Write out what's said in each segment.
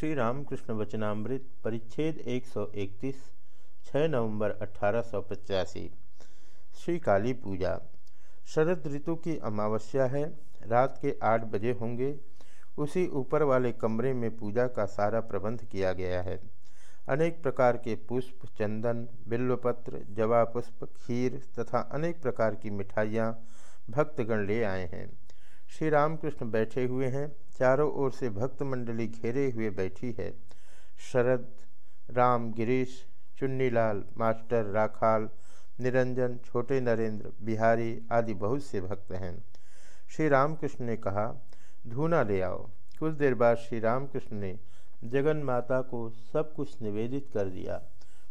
श्री रामकृष्ण वचनामृत परिच्छेद 131 6 नवंबर अठारह सौ पचासी। श्री काली पूजा। शरद ऋतु की अमावस्या है, रात के आठ बजे होंगे। उसी ऊपर वाले कमरे में पूजा का सारा प्रबंध किया गया है। अनेक प्रकार के पुष्प, चंदन, बिल्वपत्र जवा पुष्प खीर तथा अनेक प्रकार की मिठाइयाँ भक्तगण ले आए हैं। श्री रामकृष्ण बैठे हुए हैं, चारों ओर से भक्त मंडली घेरे हुए बैठी है। शरद, राम, गिरीश, चुन्नीलाल, मास्टर, राखाल, निरंजन, छोटे नरेंद्र, बिहारी आदि बहुत से भक्त हैं। श्री रामकृष्ण ने कहा, धूना ले आओ। कुछ देर बाद श्री रामकृष्ण ने जगन माता को सब कुछ निवेदित कर दिया।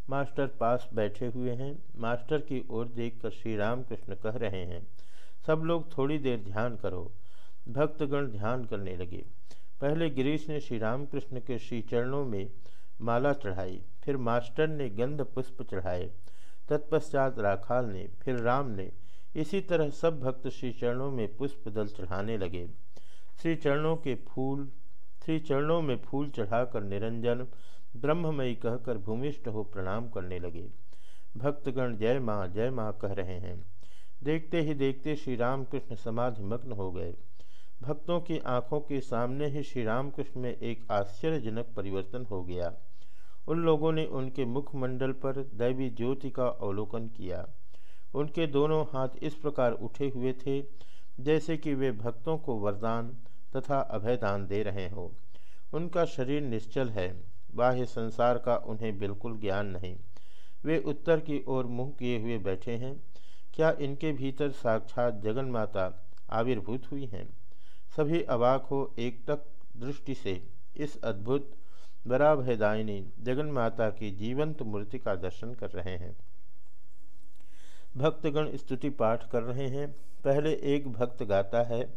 मास्टर पास बैठे हुए हैं। मास्टर की ओर देखकर श्री रामकृष्ण कह रहे हैं, सब लोग थोड़ी देर ध्यान करो। भक्तगण ध्यान करने लगे। पहले गिरीश ने श्री रामकृष्ण के श्री चरणों में माला चढ़ाई, फिर मास्टर ने गंध पुष्प चढ़ाए। तत्पश्चात राखाल ने, फिर राम ने, इसी तरह सब भक्त श्री चरणों में पुष्प दल चढ़ाने लगे। श्री चरणों के फूल श्री चरणों में फूल चढ़ाकर निरंजन, ब्रह्ममयी कहकर भूमिष्ठ हो प्रणाम करने लगे। भक्तगण, जय माँ जय माँ कह रहे हैं। देखते ही देखते श्री रामकृष्ण समाधि मग्न हो गए। भक्तों की आँखों के सामने ही श्री रामकृष्ण में एक आश्चर्यजनक परिवर्तन हो गया। उन लोगों ने उनके मुखमंडल पर दैवी ज्योति का अवलोकन किया। उनके दोनों हाथ इस प्रकार उठे हुए थे, जैसे कि वे भक्तों को वरदान तथा अभयदान दे रहे हों। उनका शरीर निश्चल है, बाह्य संसार का उन्हें बिल्कुल ज्ञान नहीं। वे उत्तर की ओर मुँह किए हुए बैठे हैं। क्या इनके भीतर साक्षात जगन माता आविर्भूत हुई हैं? सभी अवाक हो एकटक दृष्टि से इस अद्भुत बराभयदायिनी जगन माता की जीवंत मूर्ति का दर्शन कर रहे हैं। भक्तगण स्तुति पाठ कर रहे हैं। पहले एक भक्त गाता है,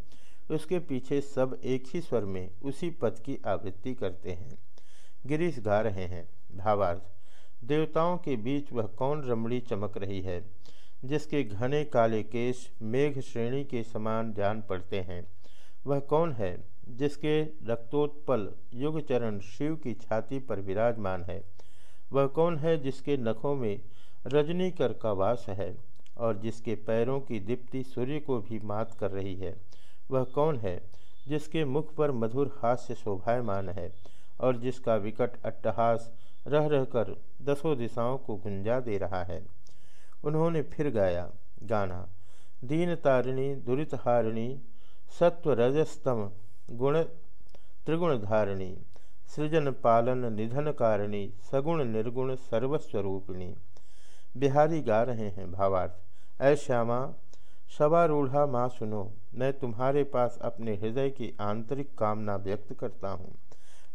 उसके पीछे सब एक ही स्वर में उसी पद की आवृत्ति करते हैं। गिरीश गा रहे हैं, भावार्थ, देवताओं के बीच वह कौन रमणी चमक रही है? जिसके घने काले केश मेघ श्रेणी के समान जान पड़ते हैं। वह कौन है जिसके रक्तोत्पल युग चरण शिव की छाती पर विराजमान है? वह कौन है जिसके नखों में रजनी कर का वास है और जिसके पैरों की दीप्ति सूर्य को भी मात कर रही है? वह कौन है जिसके मुख पर मधुर हास्य शोभायमान है और जिसका विकट अट्टहास रह रहकर दसों दिशाओं को गुंजा दे रहा है? उन्होंने फिर गाया, गाना दीन तारिणी दुरितहारिणी सत्वरजस्तम गुण त्रिगुण धारिणी सृजन पालन निधन कारिणी, सगुण निर्गुण सर्वस्वरूपिणी। बिहारी गा रहे हैं भावार्थ, ऐ श्यामा सवारूढ़ा माँ सुनो, मैं तुम्हारे पास अपने हृदय की आंतरिक कामना व्यक्त करता हूँ।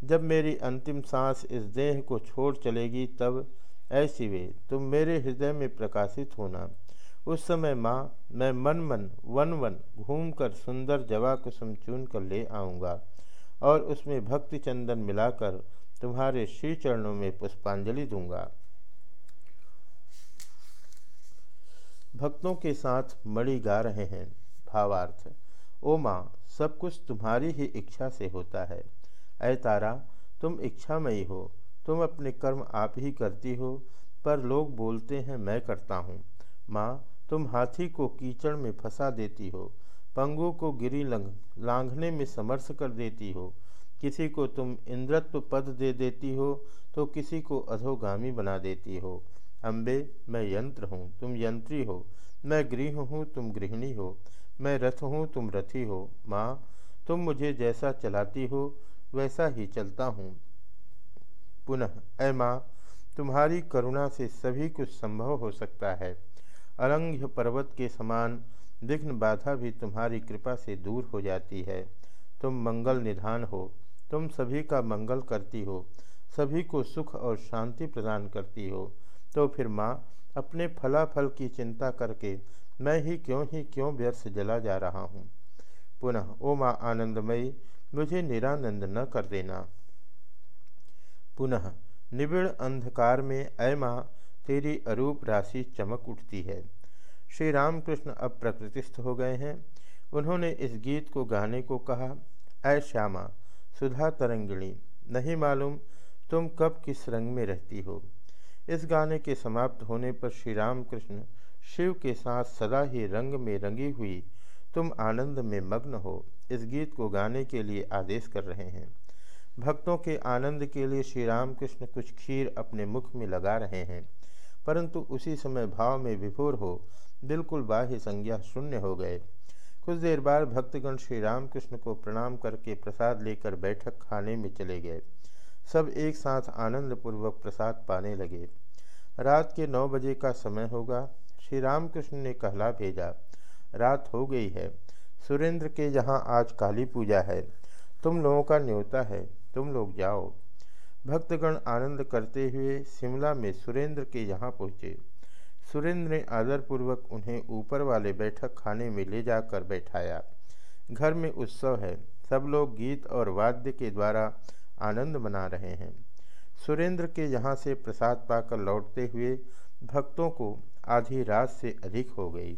जब मेरी अंतिम सांस इस देह को छोड़ चलेगी, तब, ऐसी वे, तुम मेरे हृदय में प्रकाशित होना। उस समय माँ, मैं मन मन वन वन घूम कर सुंदर जवा कुसुम चुन कर ले आऊँगा और उसमें भक्ति चंदन मिलाकर तुम्हारे श्री चरणों में पुष्पांजलि दूँगा। भक्तों के साथ मणि गा रहे हैं, भावार्थ। ओ माँ, सब कुछ तुम्हारी ही इच्छा से होता है। ऐ तारा, तुम इच्छामयी हो, तुम अपने कर्म आप ही करती हो, पर लोग बोलते हैं, मैं करता हूँ। माँ तुम हाथी को कीचड़ में फंसा देती हो, पंगु को गिरी लंग लांघने में समर्थ कर देती हो। किसी को तुम इंद्रत्व पद दे देती हो तो किसी को अधोगामी बना देती हो। अम्बे मैं यंत्र हूँ, तुम यंत्री हो। मैं गृह हूँ, तुम गृहिणी हो। मैं रथ हूँ, तुम रथी हो। माँ, तुम मुझे जैसा चलाती हो, वैसा ही चलता हूँ। पुनः, ऐ माँ, तुम्हारी करुणा से सभी कुछ संभव हो सकता है। अलंघ्य पर्वत के समान विघ्न बाधा भी तुम्हारी कृपा से दूर हो जाती है। तुम मंगल निधान हो। तुम सभी का मंगल करती हो। सभी को सुख और शांति प्रदान करती हो। तो फिर माँ, अपने फलाफल की चिंता करके मैं ही क्यों ही क्यों व्यर्थ जला जा रहा हूँ? पुनः, ओ माँ आनंदमयी, मुझे निरानंद न कर देना। पुनः, निबिड़ अंधकार में अय माँ तेरी अरूप राशि चमक उठती है। श्री रामकृष्ण अब प्रकृतिस्थ हो गए हैं। उन्होंने इस गीत को गाने को कहा, ऐ श्यामा, सुधा तरंगिणी, नहीं मालूम तुम कब किस रंग में रहती हो इस गाने के समाप्त होने पर श्री राम कृष्ण शिव के साथ सदा ही रंग में रंगी हुई, तुम आनंद में मग्न हो इस गीत को गाने के लिए आदेश कर रहे हैं। भक्तों के आनंद के लिए श्री राम कृष्ण कुछ खीर अपने मुख में लगा रहे हैं। परंतु उसी समय भाव में विभोर हो बिल्कुल बाह्य संज्ञा शून्य हो गए। कुछ देर बाद भक्तगण श्री रामकृष्ण को प्रणाम करके प्रसाद लेकर बैठक खाने में चले गए। सब एक साथ आनंदपूर्वक प्रसाद पाने लगे। रात के नौ बजे का समय होगा। श्री रामकृष्ण ने कहला भेजा, रात हो गई है। सुरेंद्र के यहाँ आज काली पूजा है। तुम लोगों का न्योता है। तुम लोग जाओ। भक्तगण आनंद करते हुए शिमला में सुरेंद्र के यहाँ पहुँचे। सुरेंद्र ने आदरपूर्वक उन्हें ऊपर वाले बैठक खाने में ले जाकर बैठाया। घर में उत्सव है। सब लोग गीत और वाद्य के द्वारा आनंद मना रहे हैं। सुरेंद्र के यहाँ से प्रसाद पाकर लौटते हुए भक्तों को आधी रात से अधिक हो गई।